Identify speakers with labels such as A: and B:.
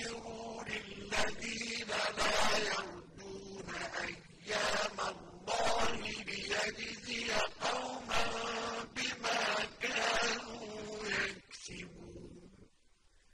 A: فاستغفروا للذين